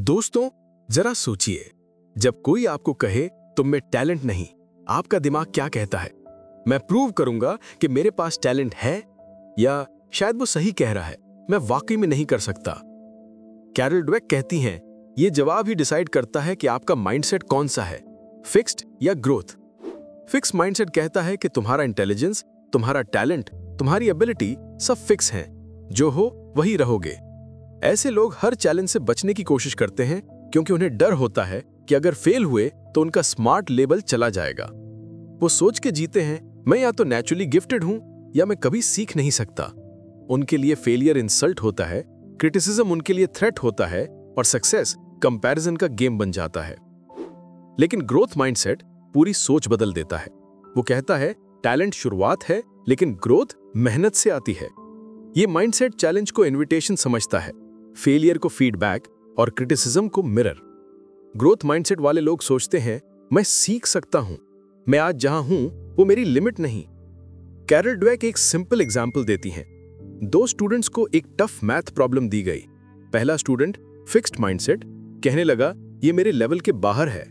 दोस्तों, जरा सोचिए। जब कोई आपको कहे, तुम में टैलेंट नहीं, आपका दिमाग क्या कहता है? मैं प्रूव करूँगा कि मेरे पास टैलेंट है या शायद वो सही कह रहा है। मैं वाकई में नहीं कर सकता। कैरल ड्वेक कहती हैं, ये जवाब ही डिसाइड करता है कि आपका माइंडसेट कौन सा है, फिक्स्ड या ग्रोथ। फिक्स माइंडसेट कहता है कि तुम्हारा इंटेलिजेंस, तुम्हारा टैलेंट, तुम्हारी एबिलिटी सब फिक्स हैं। जो हो, वही रहोगे। ऐसे लोग हर चैलेंज से बचने की कोशिश करते हैं, क्योंकि उन्हें डर होता है कि अगर फेल हुए तो उनका स्मार्ट लेवल चला जाएगा। वो सोच के जीते हैं, मैं या तो नेचुरली गिफ्टेड हूँ, या मैं कभी सीख नहीं सकता। उनके लिए फेलियर इंसल्ट होता है क्रिटिसिज्म उनके लिए थ्रेट होता है, और सक्सेस कंपैरिजन का गेम बन जाता है। लेकिन ग्रोथ माइंडसेट पूरी सोच बदल देता है। वो कहता है टैलेंट शुरुआत है, लेकिन ग्रोथ मेहनत से आती है। ये माइंडसेट चैलेंज को इनविटेशन समझता है। फेलियर को फीडबैक और क्रिटिसिज्म को मिरर। ग्रोथ माइंडसेट वाले लोग सोचते हैं, मैं सीख सकता हूँ। मैं आज जहाँ हूँ, वो मेरी लिमिट नहीं। कैरल ड्वेक एक सिंपल एग्ज़ाम्पल देती हैं। दो स्टूडेंट्स को एक टफ मैथ प्रॉब्लम दी गई। पहला स्टूडेंट फिक्स्ड माइंडसेट, कहने लगा, ये मेरे लेवल के बाहर है।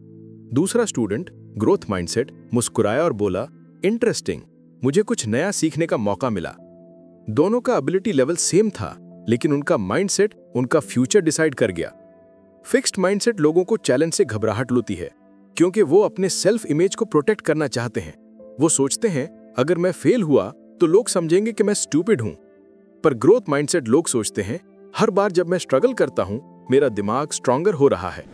दूसरा स्टूडेंट ग्रोथ माइंडसेट, मुस्कुराया और बोला, इंटरेस्टिंग, मुझे कुछ नया सीखने का मौका मिला। दोनों का एबिलिटी लेवल सेम था। लेकिन उनका माइंडसेट उनका फ्यूचर डिसाइड कर गया। फिक्स्ड माइंडसेट लोगों को चैलेंज से घबराहट लोती है, क्योंकि वो अपने सेल्फ इमेज को प्रोटेक्ट करना चाहते हैं। वो सोचते हैं, अगर मैं फेल हुआ तो लोग समझेंगे कि मैं स्टूपिड हूँ। पर ग्रोथ माइंडसेट लोग सोचते हैं, हर बार जब मैं स्ट्रगल करता हूँ, मेरा दिमाग स्ट्रांगर हो रहा है।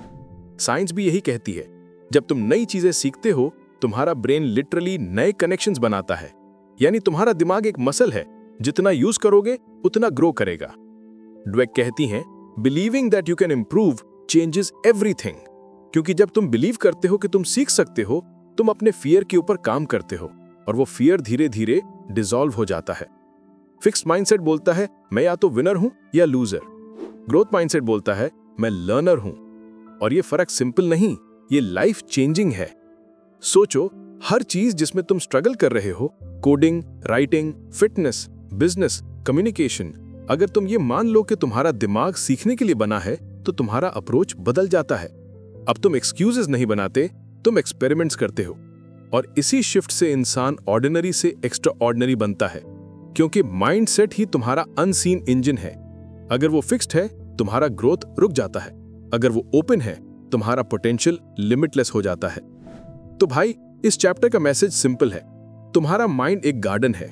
साइंस भी यही कहती है, जब तुम नई चीज़ें सीखते हो, तुम्हारा ब्रेन लिटरली नए कनेक्शंस बनाता है। यानी तुम्हारा दिमाग एक मसल है, जितना यूज़ करोगे, उतना ग्रो करेगा। ड्वेक कहती हैं believing that you can improve changes everything क्योंकि जब तुम बिलीव करते हो कि तुम सीख सकते हो, तुम अपने फियर के ऊपर काम करते हो, और वो फियर धीरे धीरे डिजॉल्व हो जाता है। फिक्स्ड माइंडसेट बोलता है, मैं या तो विनर हूँ या लूजर ग्रोथ माइंडसेट बोलता है, मैं लर्नर हूँ. और ये फ़र्क सिंपल नहीं, ये लाइफ चेंजिंग है। सोचो, हर चीज़ जिसमें तुम स्ट्रगल कर रहे हो coding writing fitness business communication अगर तुम ये मान लो कि तुम्हारा दिमाग सीखने के लिए बना है तो तुम्हारा अप्रोच बदल जाता है। अब तुम एक्सक्यूजेस नहीं बनाते, तुम एक्सपेरिमेंट्स करते हो। और इसी शिफ्ट से इंसान ऑर्डिनरी से एक्स्ट्रा बनता है, क्योंकि माइंड सेट ही तुम्हारा अनसीन इंजन है। अगर वो फिक्स्ड है, तुम्हारा ग्रोथ रुक जाता है। अगर वो ओपन है, तुम्हारा पोटेंशियल लिमिटलेस हो जाता है। तो भाई, इस चैप्टर का मैसेज सिंपल है। तुम्हारा माइंड एक गार्डन है।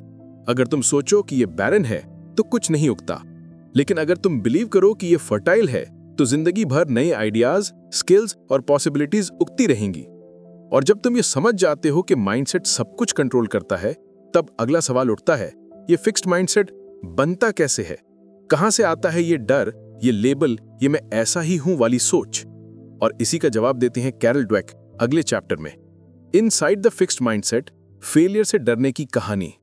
अगर तुम सोचो कि ये बैरन है तो कुछ नहीं उगता। लेकिन अगर तुम बिलीव करो कि ये फर्टाइल है तो ज़िंदगी भर नए आइडियाज़ स्किल्स और पॉसिबिलिटीज उगती रहेंगी। और जब तुम ये समझ जाते हो कि माइंडसेट सब कुछ कंट्रोल करता है, तब अगला सवाल उठता है, ये फिक्स्ड माइंडसेट बनता कैसे है? कहाँ से आता है ये डर, ये लेबल ये मैं ऐसा ही हूँ वाली सोच? और इसी का जवाब देते हैं कैरल ड्वेक अगले चैप्टर में। Inside the fixed mindset failure से डरने की कहानी।